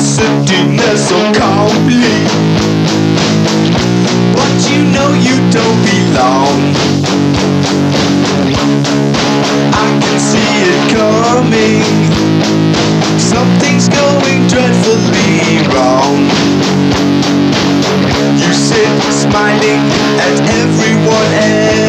so oh, complete But you know you don't belong. I can see it coming. Something's going dreadfully wrong. You sit smiling at everyone else.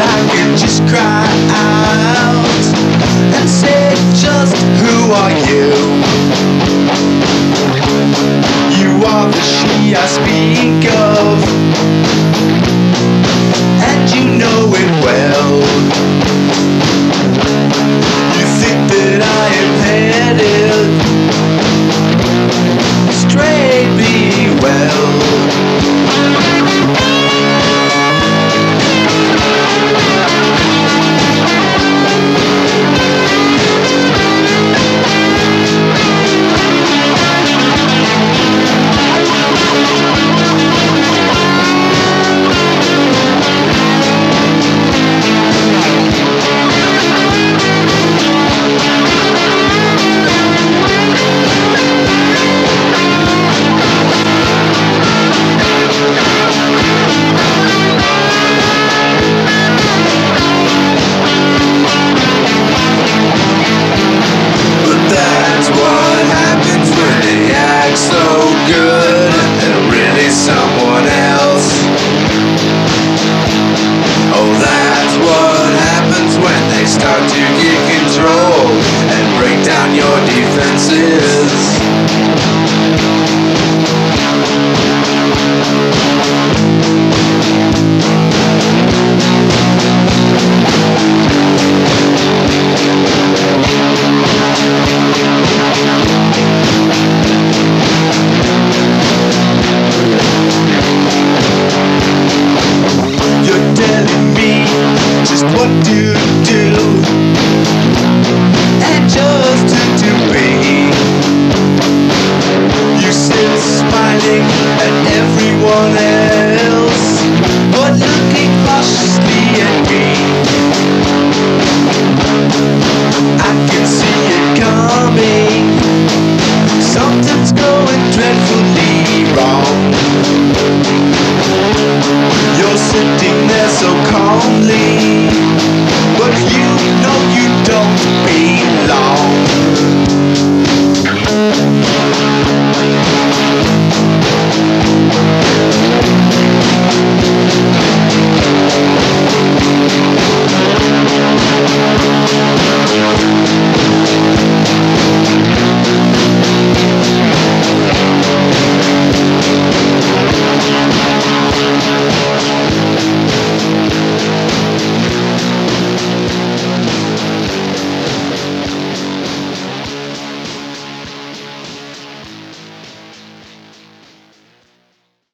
I can just cry out and say, just who are you? just what to do and just to do be. You sit smiling at everyone.